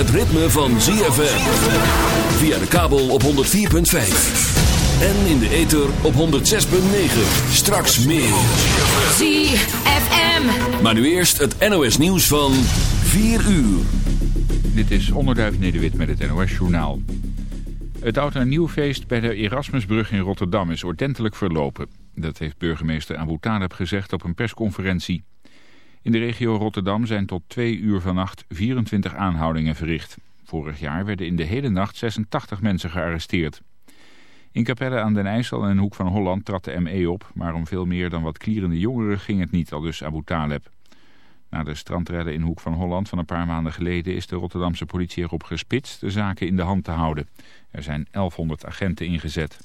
Het ritme van ZFM. Via de kabel op 104.5. En in de ether op 106.9. Straks meer. ZFM. Maar nu eerst het NOS nieuws van 4 uur. Dit is Onderduif Nederwit met het NOS Journaal. Het oud en nieuwfeest bij de Erasmusbrug in Rotterdam is ordentelijk verlopen. Dat heeft burgemeester Abu Taleb gezegd op een persconferentie. In de regio Rotterdam zijn tot twee uur vannacht 24 aanhoudingen verricht. Vorig jaar werden in de hele nacht 86 mensen gearresteerd. In Capelle aan den IJssel en Hoek van Holland trad de ME op... maar om veel meer dan wat klierende jongeren ging het niet, al dus Abu Taleb. Na de strandredden in Hoek van Holland van een paar maanden geleden... is de Rotterdamse politie erop gespitst de zaken in de hand te houden. Er zijn 1100 agenten ingezet.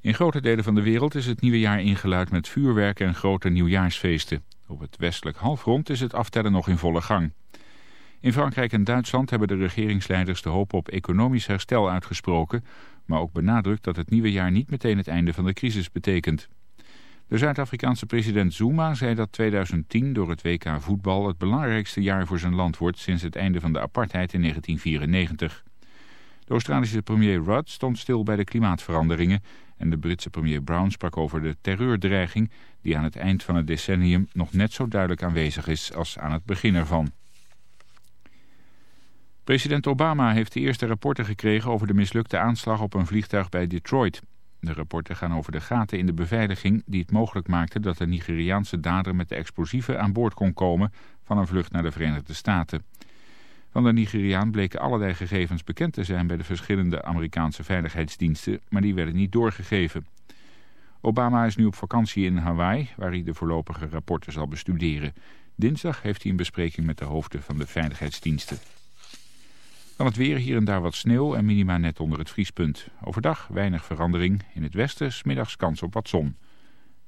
In grote delen van de wereld is het nieuwe jaar ingeluid met vuurwerk en grote nieuwjaarsfeesten. Op het westelijk halfrond is het aftellen nog in volle gang. In Frankrijk en Duitsland hebben de regeringsleiders de hoop op economisch herstel uitgesproken, maar ook benadrukt dat het nieuwe jaar niet meteen het einde van de crisis betekent. De Zuid-Afrikaanse president Zuma zei dat 2010 door het WK voetbal het belangrijkste jaar voor zijn land wordt sinds het einde van de apartheid in 1994. De Australische premier Rudd stond stil bij de klimaatveranderingen en de Britse premier Brown sprak over de terreurdreiging die aan het eind van het decennium nog net zo duidelijk aanwezig is als aan het begin ervan. President Obama heeft de eerste rapporten gekregen over de mislukte aanslag op een vliegtuig bij Detroit. De rapporten gaan over de gaten in de beveiliging die het mogelijk maakte dat de Nigeriaanse dader met de explosieven aan boord kon komen van een vlucht naar de Verenigde Staten. Van de Nigeriaan bleken allerlei gegevens bekend te zijn bij de verschillende Amerikaanse veiligheidsdiensten, maar die werden niet doorgegeven. Obama is nu op vakantie in Hawaii, waar hij de voorlopige rapporten zal bestuderen. Dinsdag heeft hij een bespreking met de hoofden van de veiligheidsdiensten. Van het weer hier en daar wat sneeuw en minima net onder het vriespunt. Overdag weinig verandering. In het westen smiddags kans op wat zon.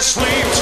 Sleep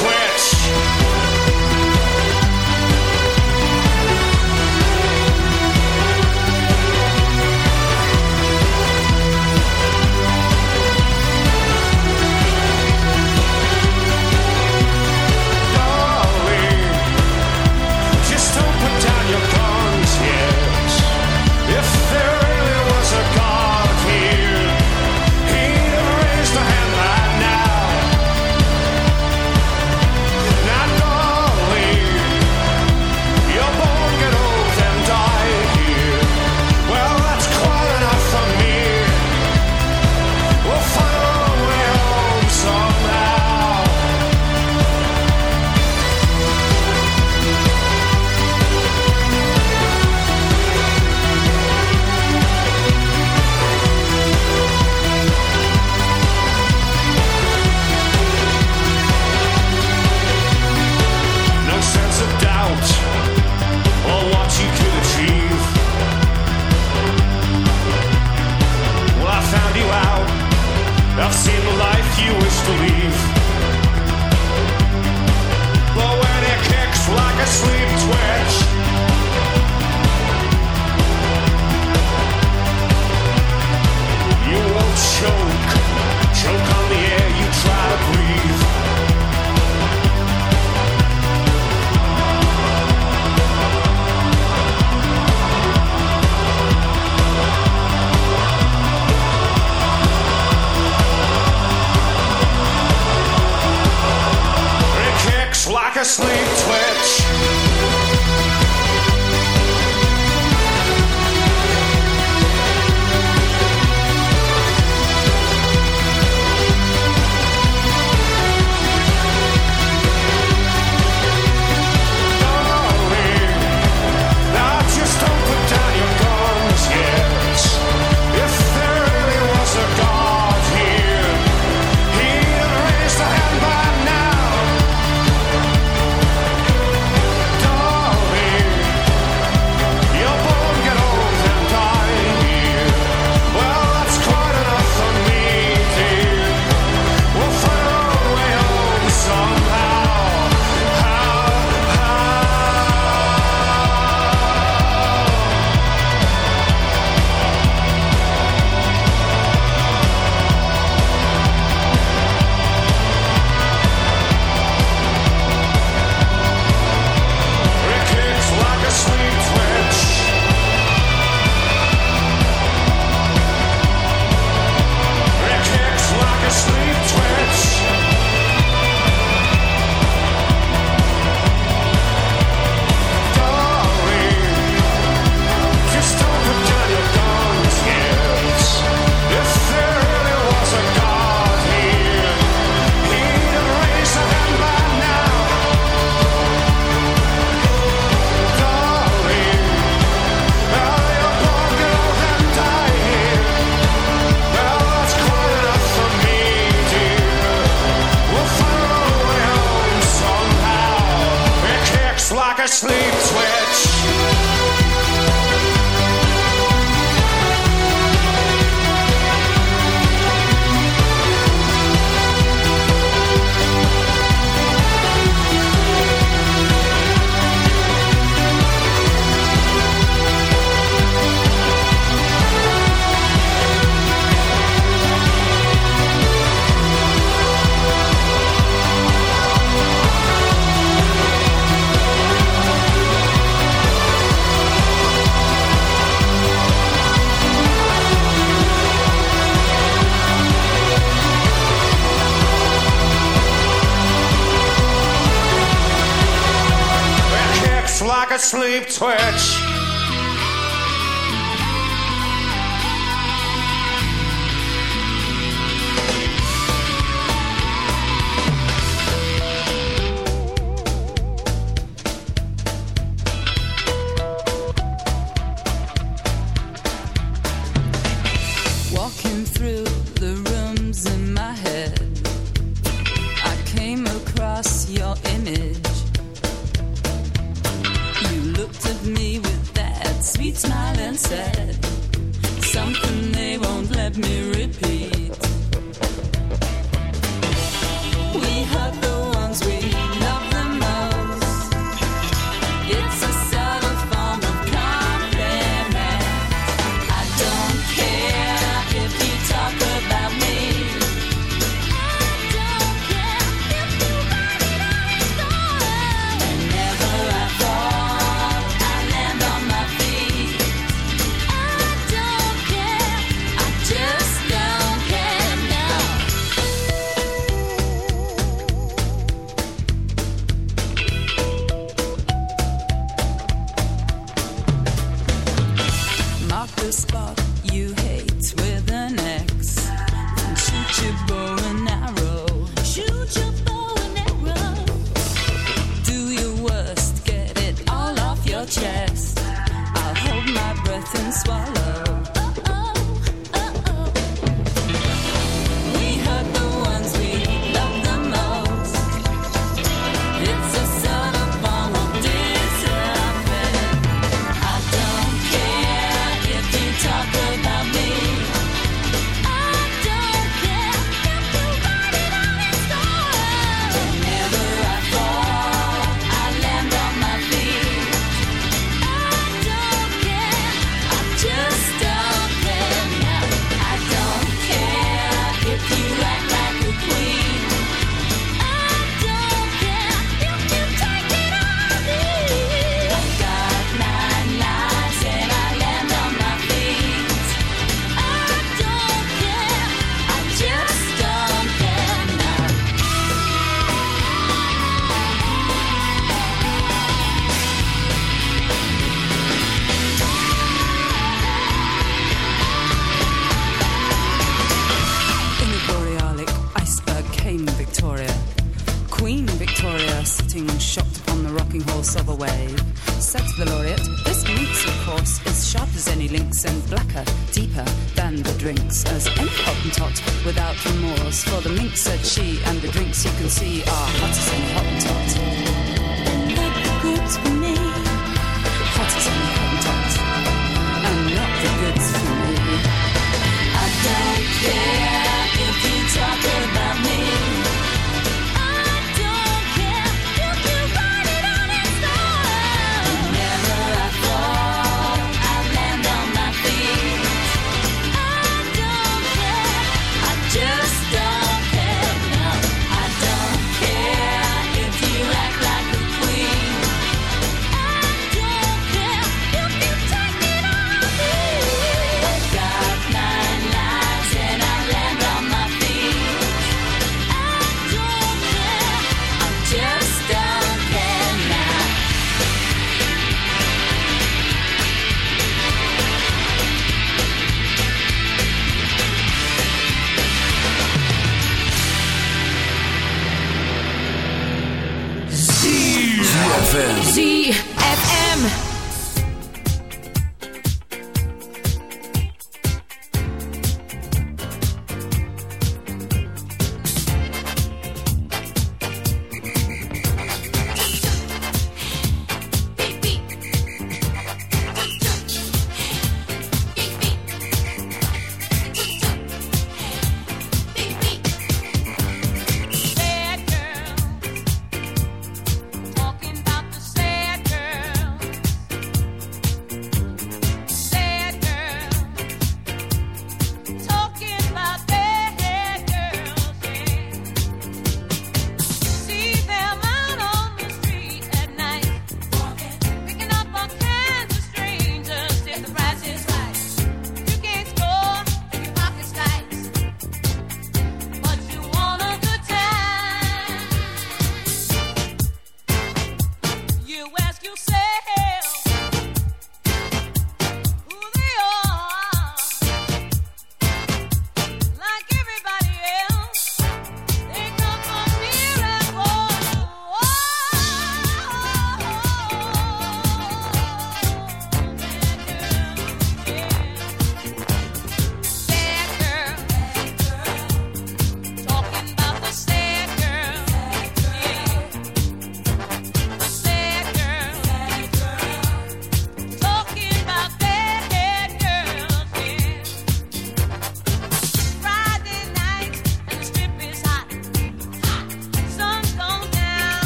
sleep twitch.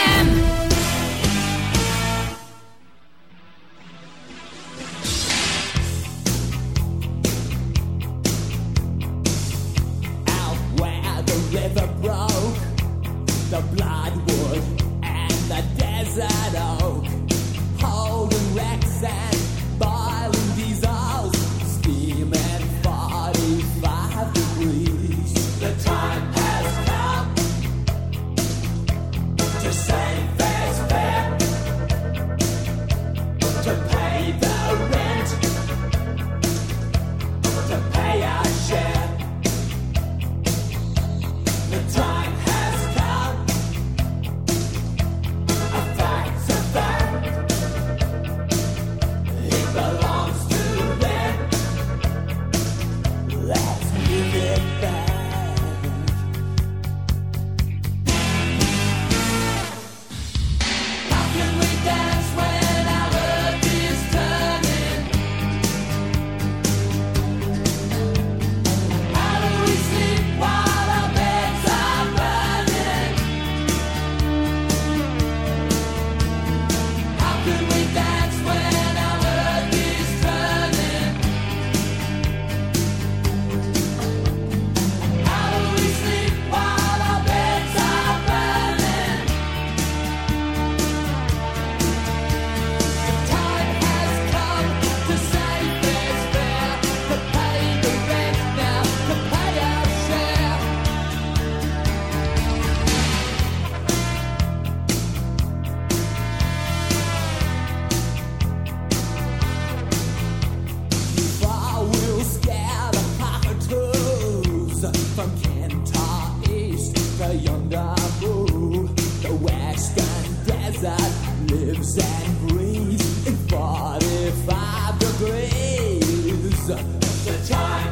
ZFM. From Canada East, to the western desert lives and breathes in 45 degrees. The time.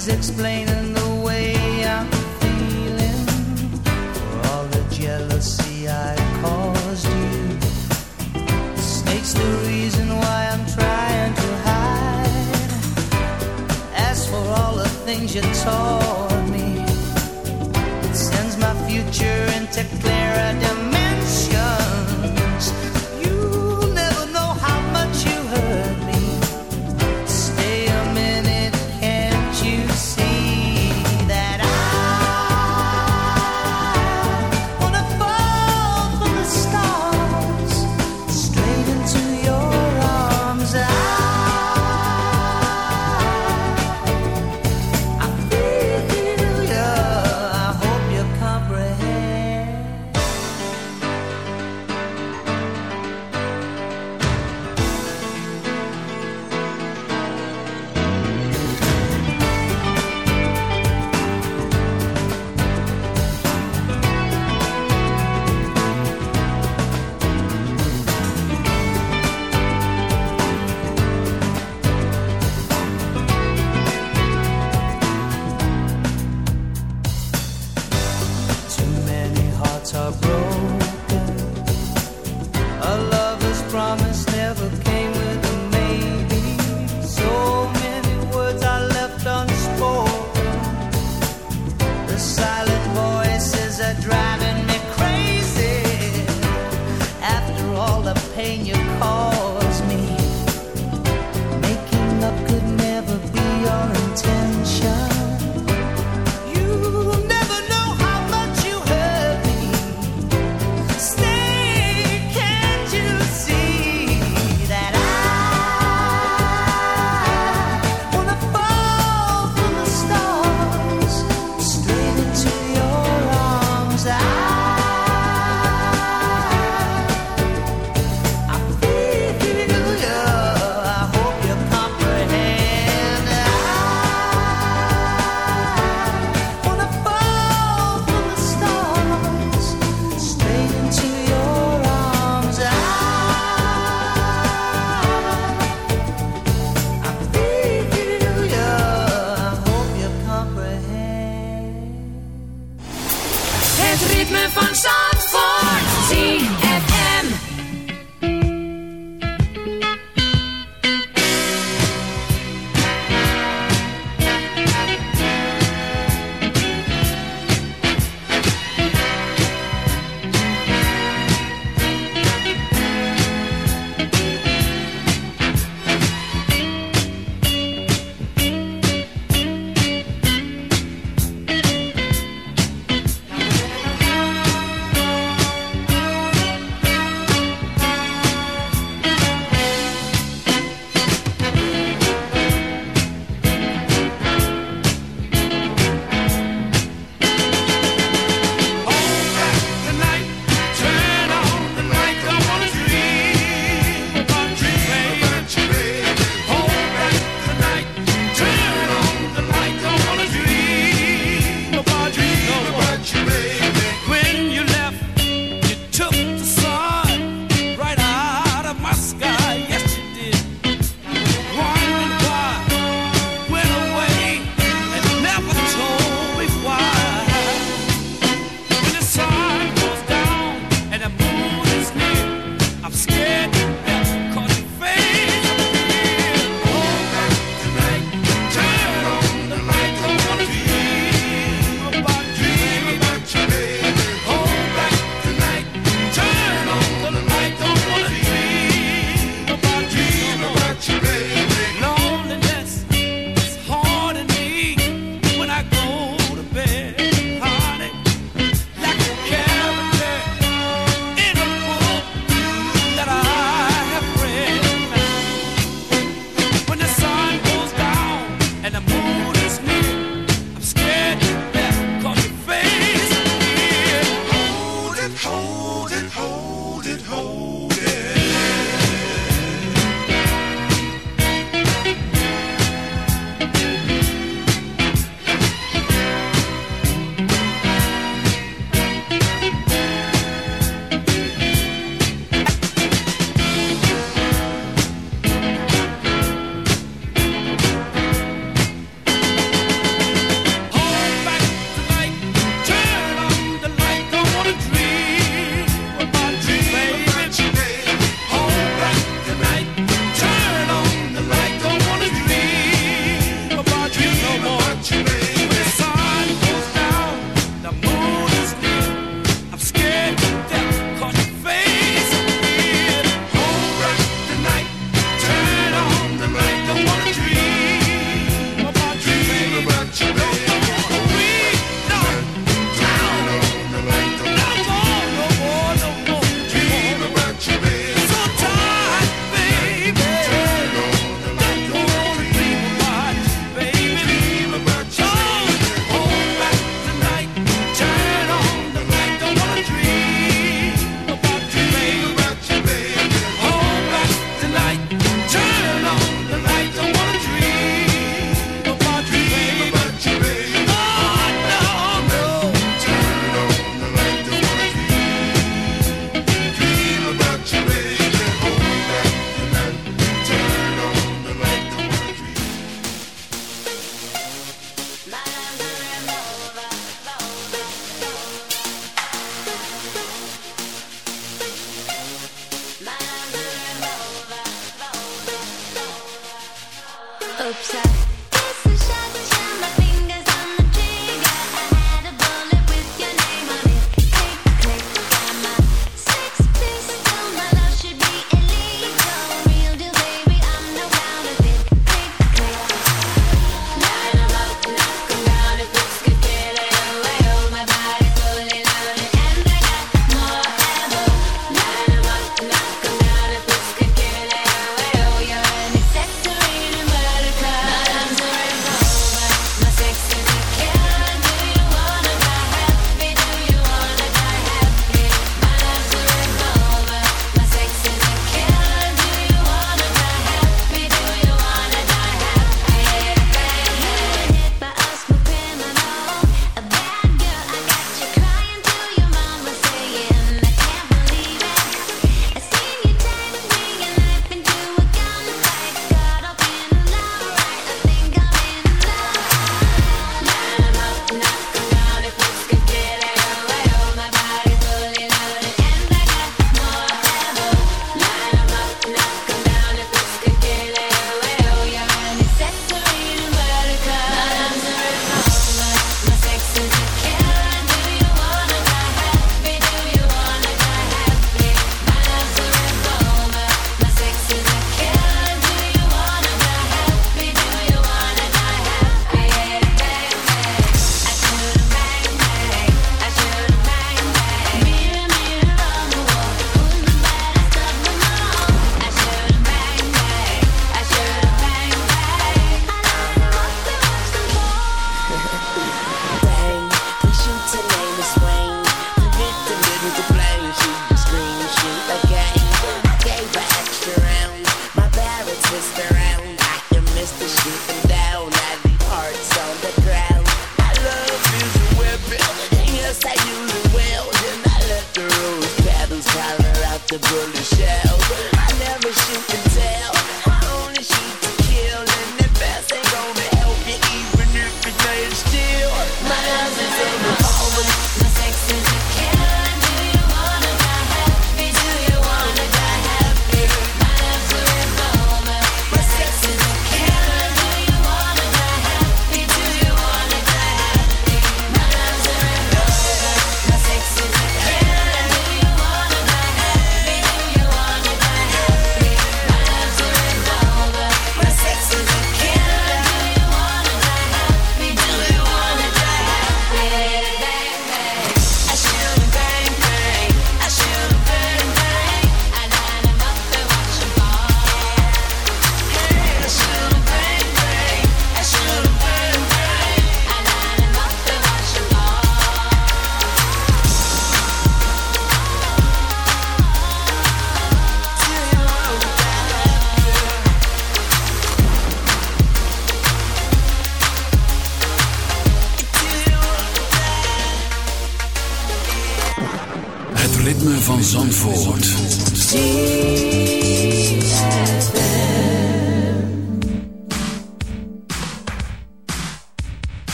He's explaining the way I'm feeling for all the jealousy I caused you. The snake's the reason why I'm trying to hide. As for all the things you told.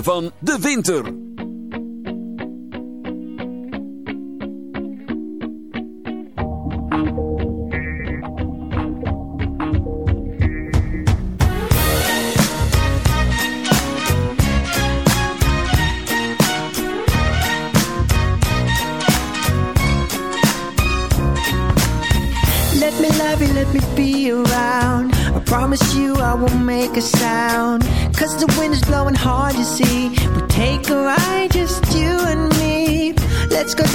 van de winter.